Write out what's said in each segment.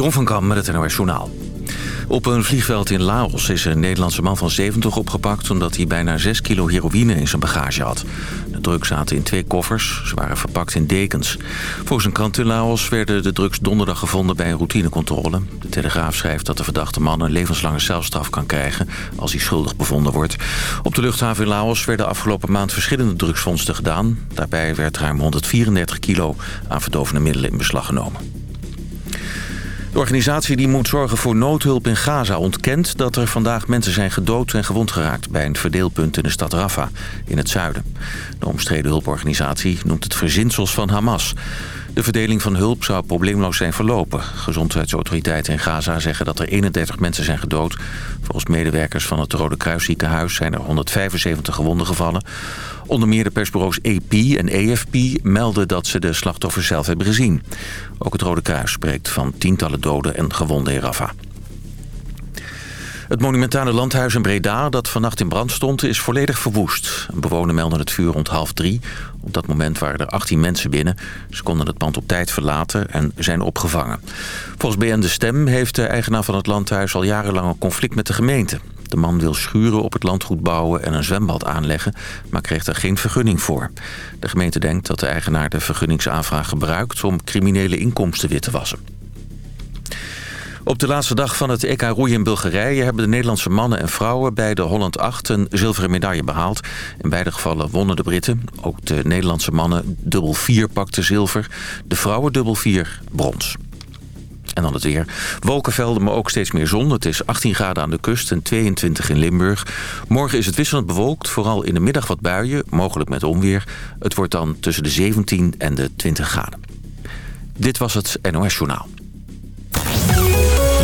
Jeroen van Kam met het NOS Journaal. Op een vliegveld in Laos is een Nederlandse man van 70 opgepakt... omdat hij bijna 6 kilo heroïne in zijn bagage had. De drugs zaten in twee koffers. Ze waren verpakt in dekens. Volgens een krant in Laos werden de drugs donderdag gevonden bij een routinecontrole. De Telegraaf schrijft dat de verdachte man een levenslange celstraf kan krijgen... als hij schuldig bevonden wordt. Op de luchthaven in Laos werden afgelopen maand verschillende drugsvondsten gedaan. Daarbij werd ruim 134 kilo aan verdovende middelen in beslag genomen. De organisatie die moet zorgen voor noodhulp in Gaza ontkent dat er vandaag mensen zijn gedood en gewond geraakt bij een verdeelpunt in de stad Rafah in het zuiden. De omstreden hulporganisatie noemt het verzinsels van Hamas. De verdeling van hulp zou probleemloos zijn verlopen. Gezondheidsautoriteiten in Gaza zeggen dat er 31 mensen zijn gedood. Volgens medewerkers van het Rode Kruisziekenhuis zijn er 175 gewonden gevallen. Onder meer de persbureaus AP en AFP melden dat ze de slachtoffers zelf hebben gezien. Ook het Rode Kruis spreekt van tientallen doden en gewonden in Rafah. Het monumentale landhuis in Breda, dat vannacht in brand stond, is volledig verwoest. Een bewoner meldde het vuur rond half drie. Op dat moment waren er 18 mensen binnen. Ze konden het pand op tijd verlaten en zijn opgevangen. Volgens BN De Stem heeft de eigenaar van het landhuis al jarenlang een conflict met de gemeente. De man wil schuren op het landgoed bouwen en een zwembad aanleggen, maar kreeg er geen vergunning voor. De gemeente denkt dat de eigenaar de vergunningsaanvraag gebruikt om criminele inkomsten wit te wassen. Op de laatste dag van het EK roeien in Bulgarije... hebben de Nederlandse mannen en vrouwen bij de Holland 8 een zilveren medaille behaald. In beide gevallen wonnen de Britten. Ook de Nederlandse mannen dubbel 4 pakten zilver. De vrouwen dubbel 4 brons. En dan het weer. Wolkenvelden, maar ook steeds meer zon. Het is 18 graden aan de kust en 22 in Limburg. Morgen is het wisselend bewolkt. Vooral in de middag wat buien, mogelijk met onweer. Het wordt dan tussen de 17 en de 20 graden. Dit was het NOS Journaal.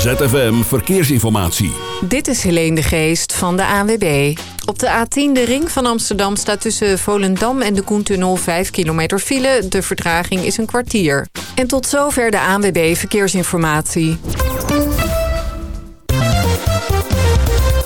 ZFM Verkeersinformatie. Dit is Helene de Geest van de ANWB. Op de A10, de ring van Amsterdam, staat tussen Volendam en de Koentunnel 5 kilometer file. De vertraging is een kwartier. En tot zover de ANWB Verkeersinformatie.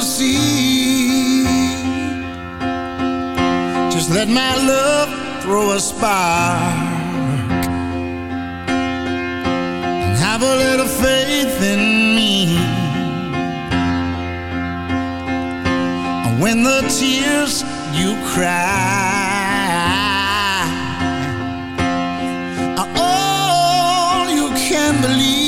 see. Just let my love throw a spark and have a little faith in me. And when the tears you cry you can believe.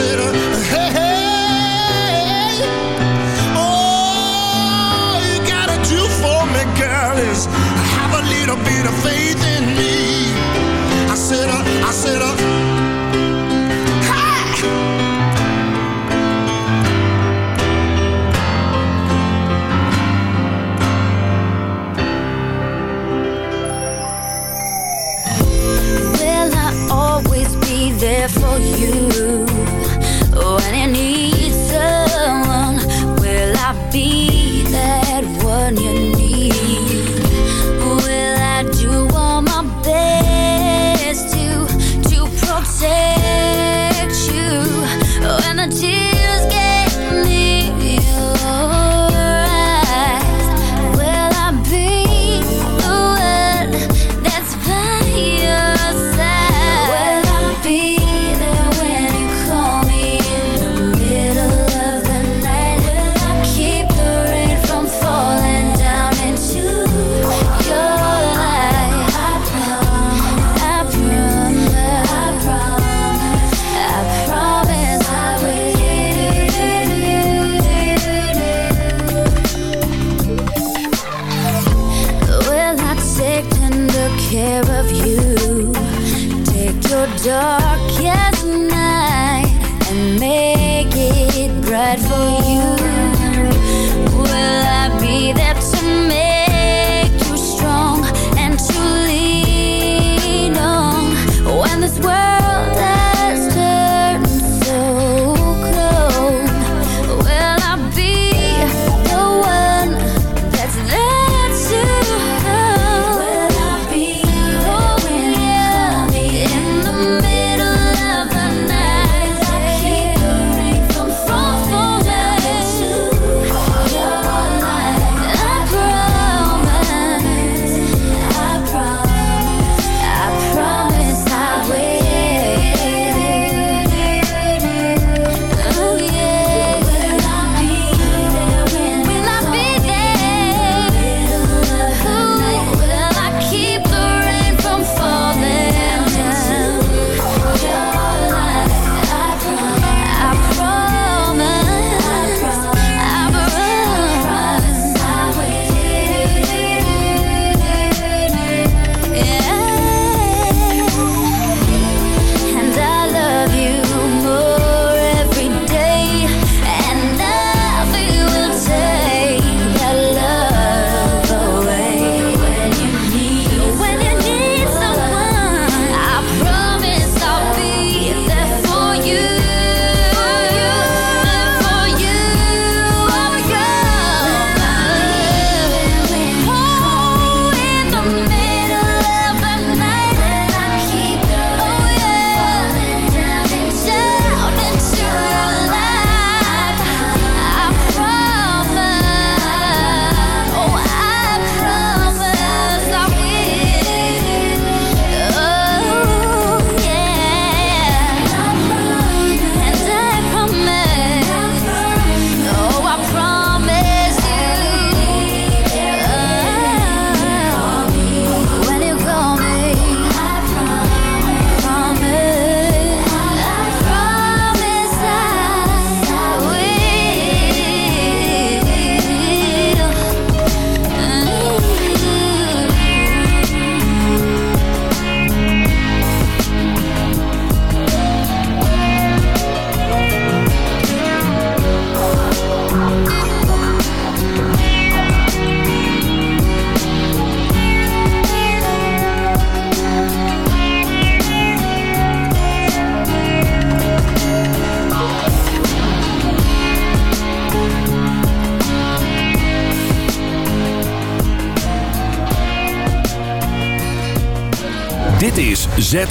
consider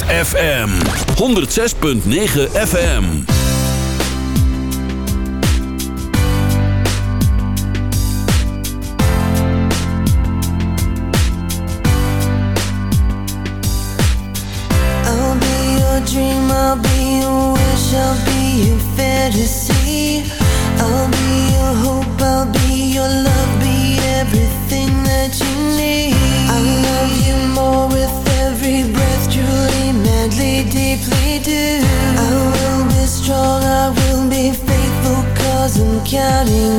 FM 106.9 FM I'll be your dream, I'll be your wish, I'll be your fantasy. counting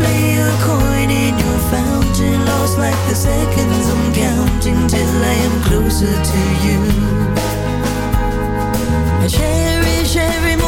I'm a coin in your fountain, lost like the seconds I'm counting till I am closer to you. I cherish every morning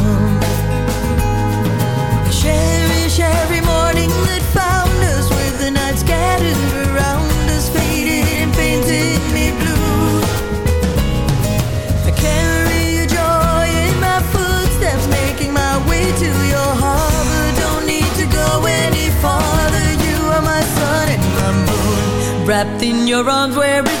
Moon. Wrapped in your arms where it's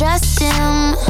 Trust him.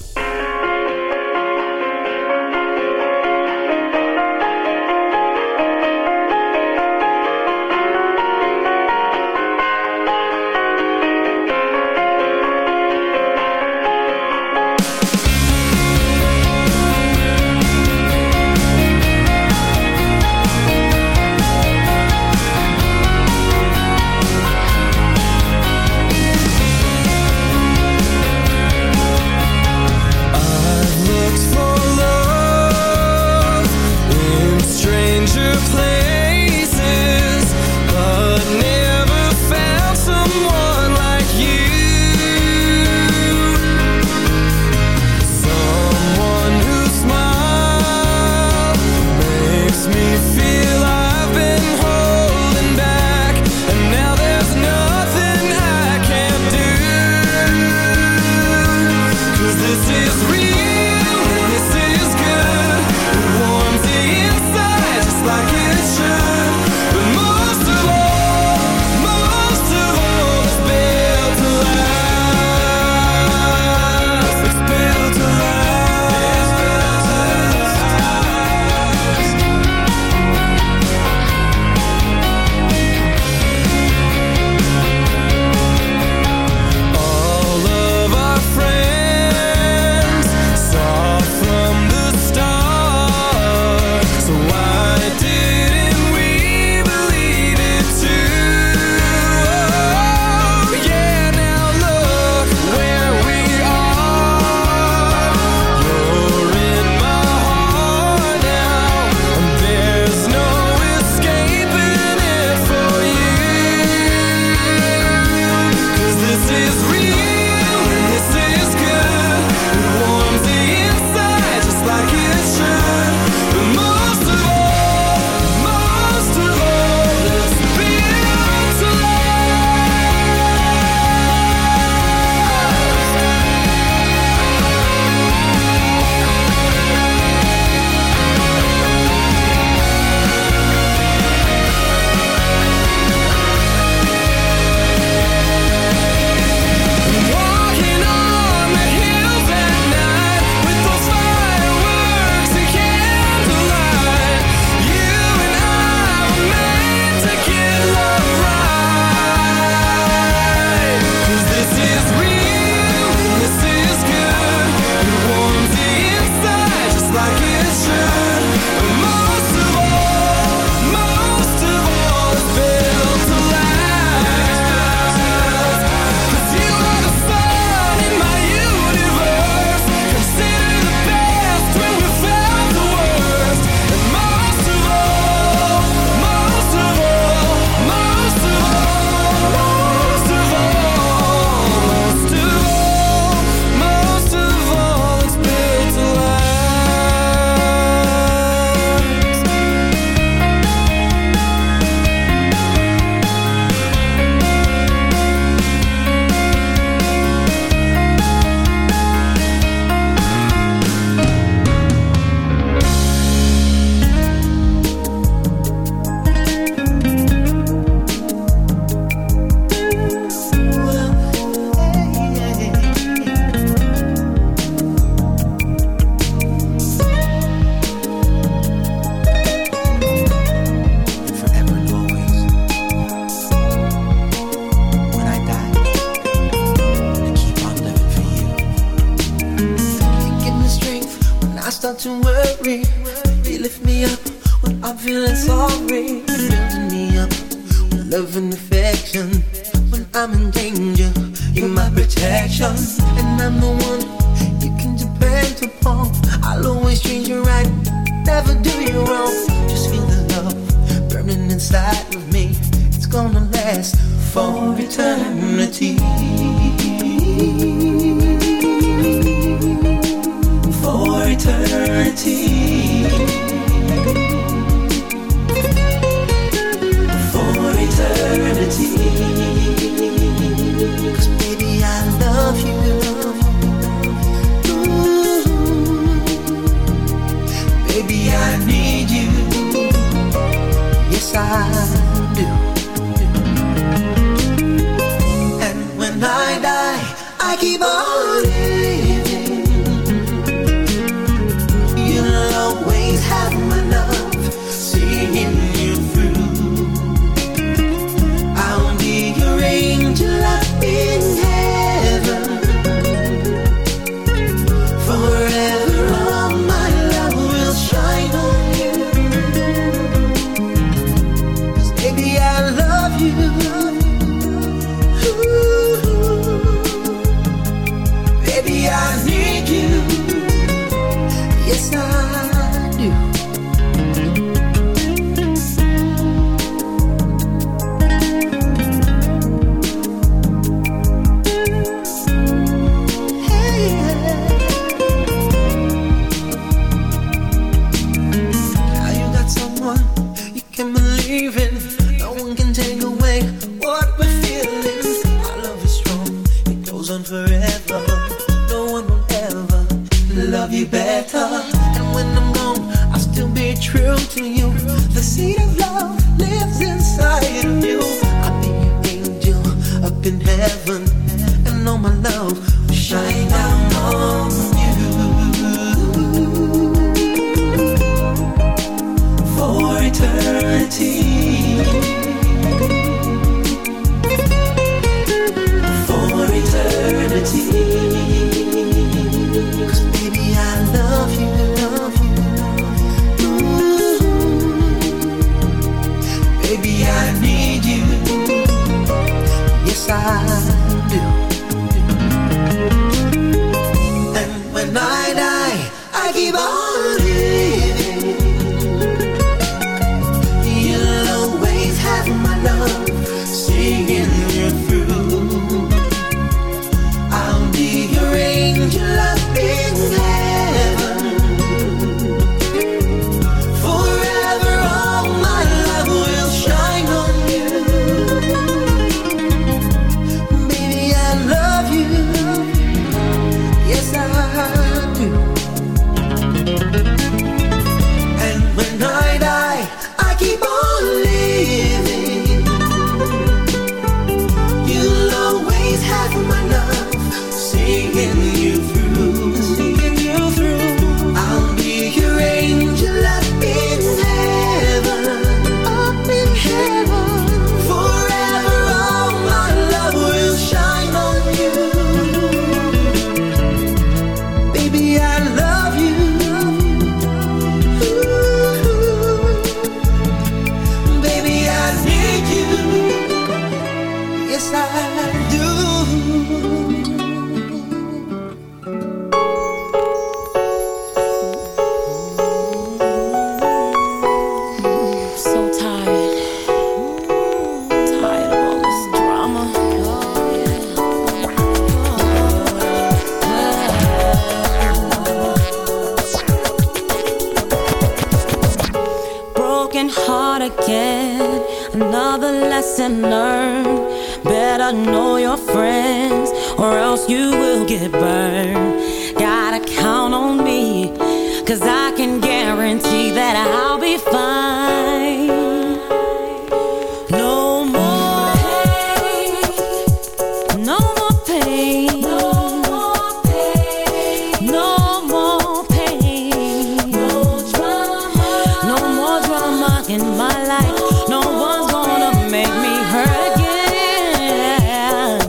in my life No one's gonna make me hurt again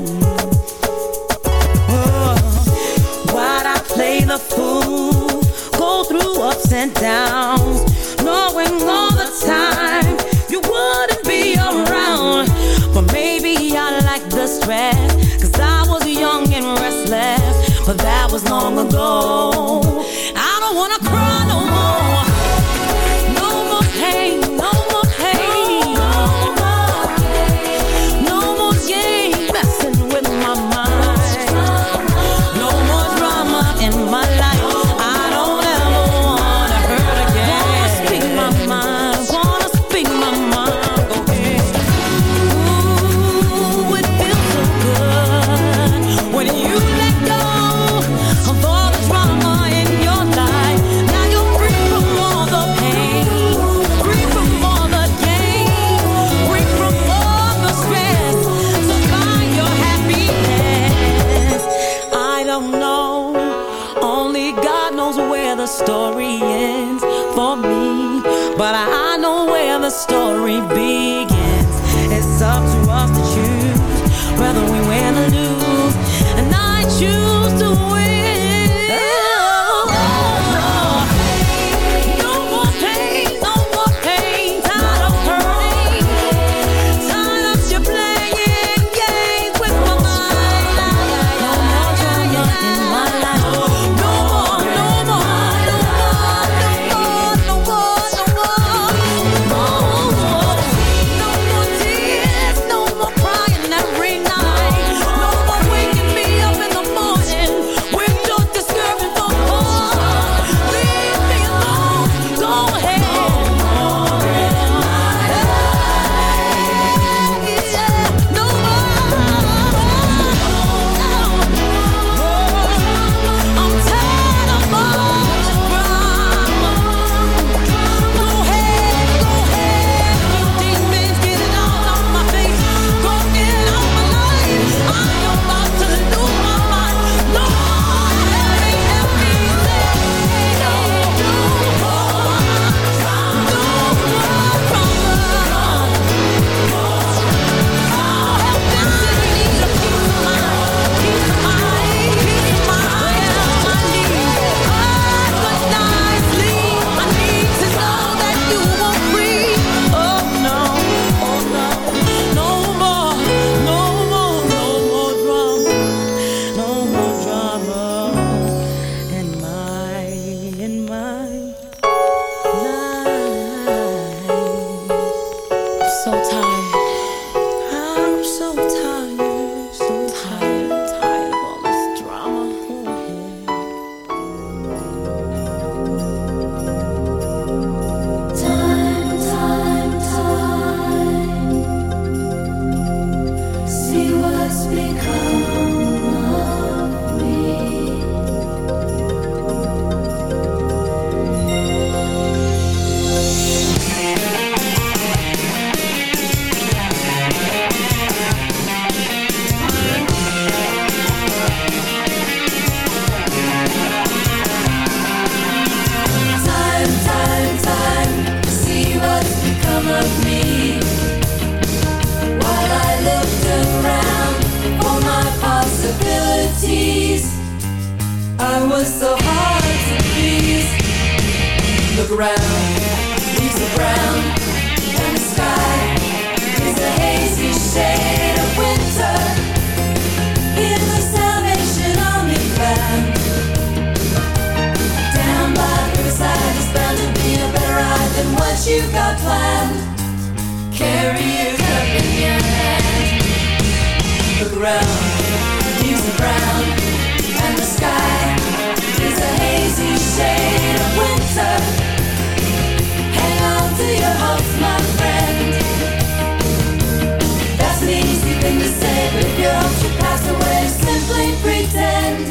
oh. Why'd I play the fool? Go through ups and downs Knowing all the time You wouldn't be around But maybe I like the stress Cause I was young and restless But that was long ago was so hard to please. Look around, leaves are brown, and the sky is a hazy shade of winter. In the Salvation Army plan. Down by Riverside, there's bound to be a better eye than what you've got planned. Carry your cup in your hand. Look around, leaves are brown, and the sky of winter. Hang on to your hopes, my friend. That's an easy thing to say, if your hopes should pass away, simply pretend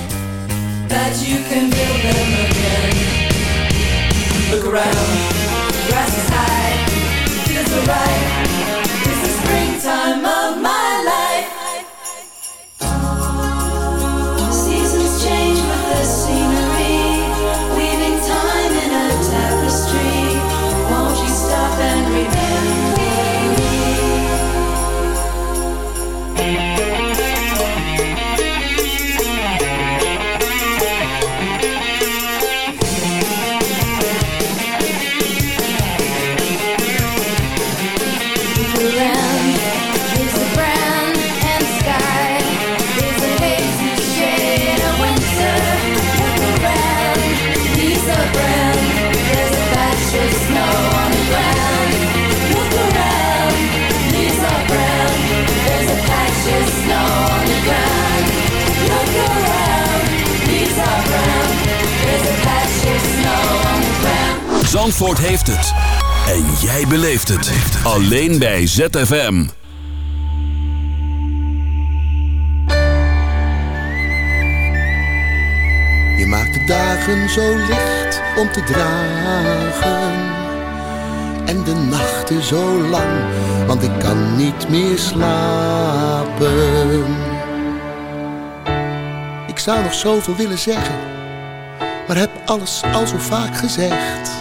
that you can build them again. Look around, grass is high, feels alright. Zandvoort heeft het. En jij beleeft het. Alleen bij ZFM. Je maakt de dagen zo licht om te dragen. En de nachten zo lang, want ik kan niet meer slapen. Ik zou nog zoveel willen zeggen, maar heb alles al zo vaak gezegd.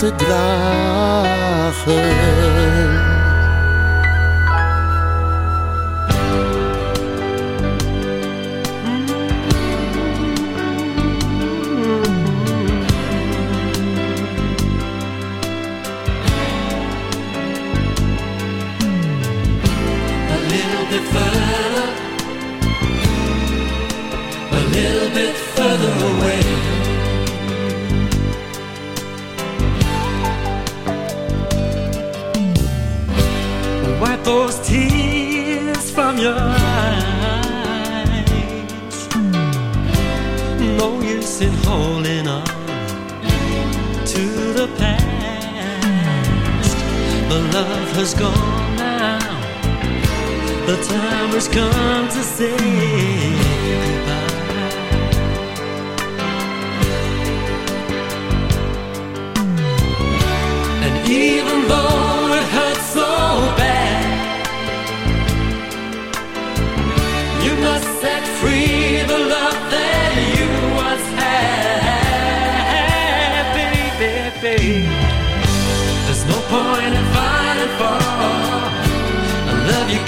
te dragen. a little bit further, a little bit further away. Love has gone now. The time has come to say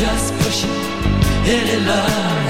just pushing any love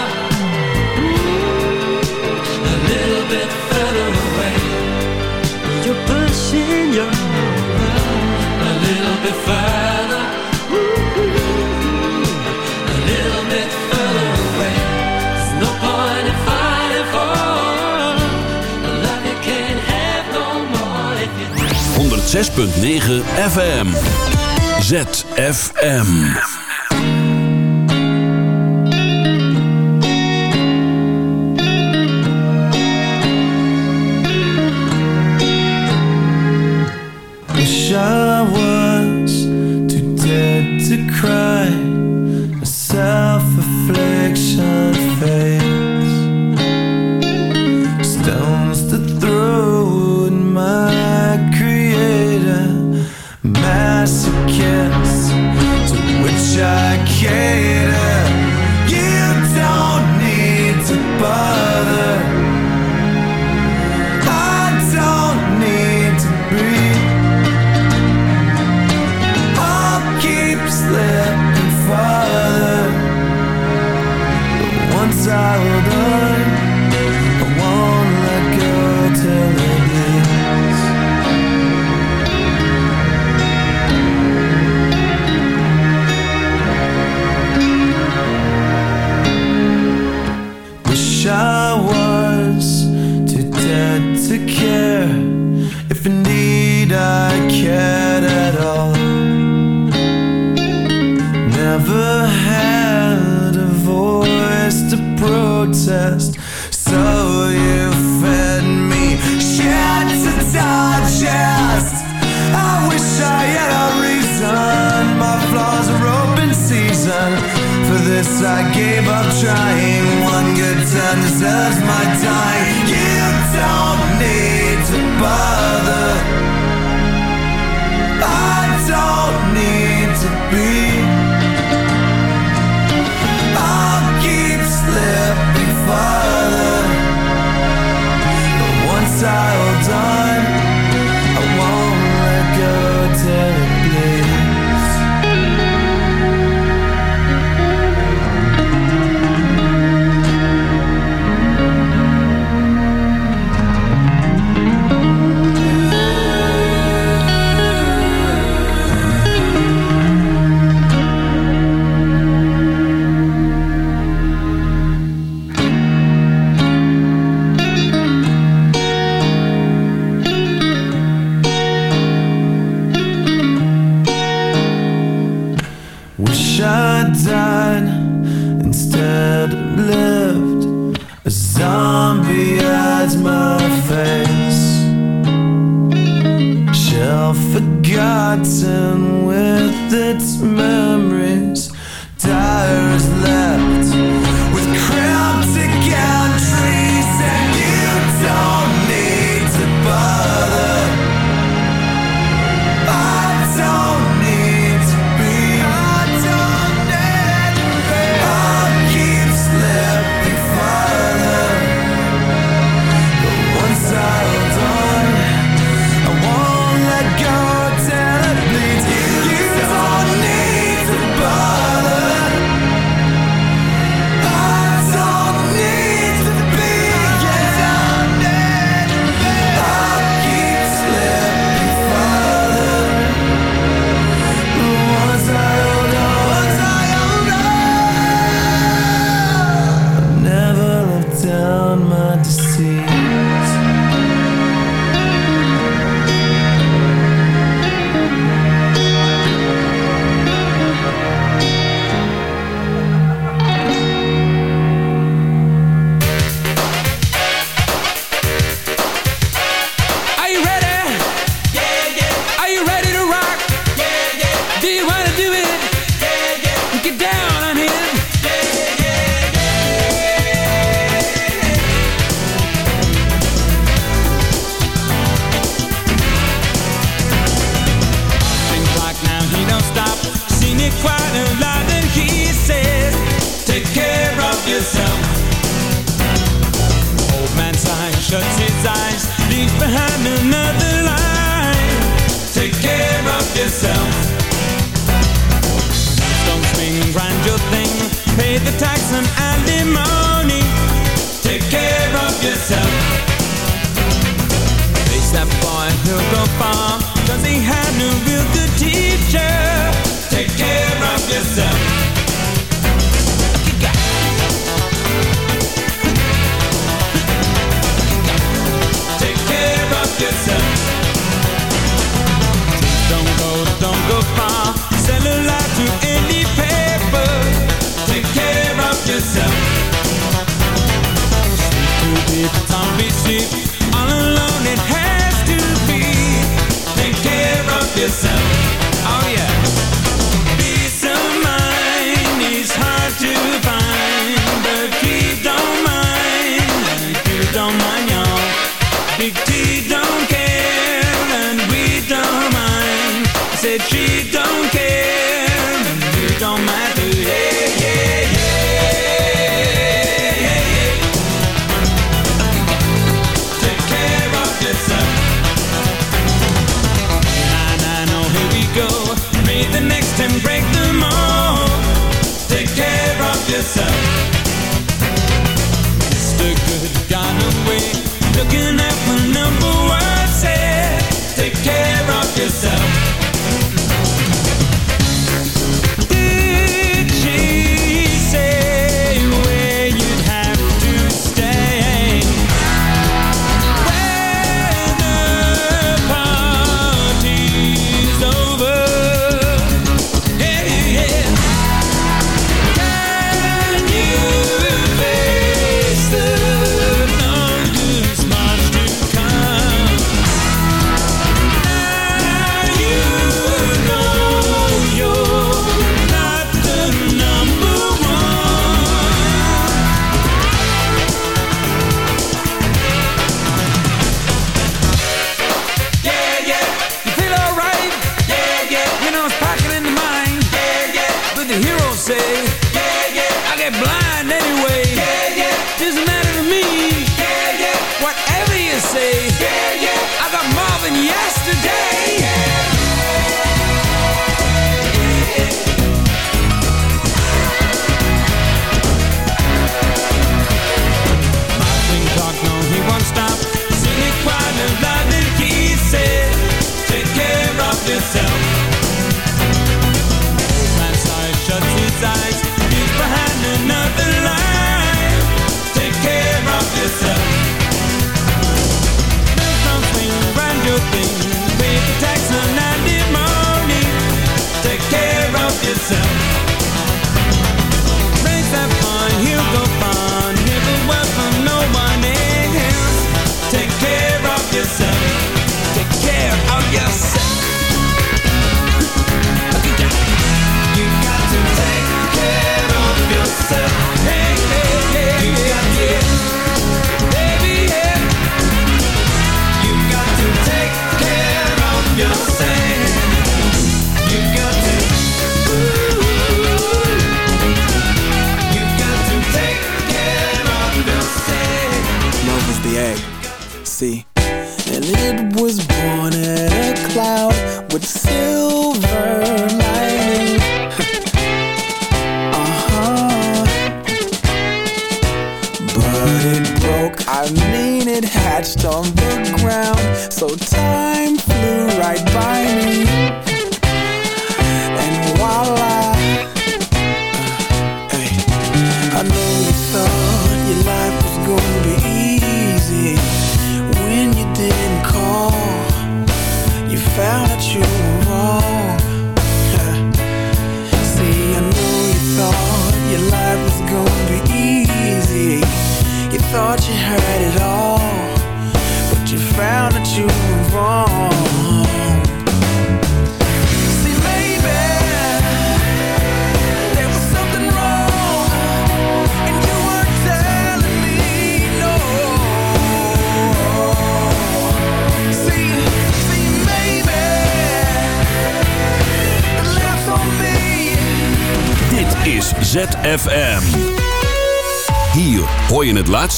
106.9 FM. ZFM.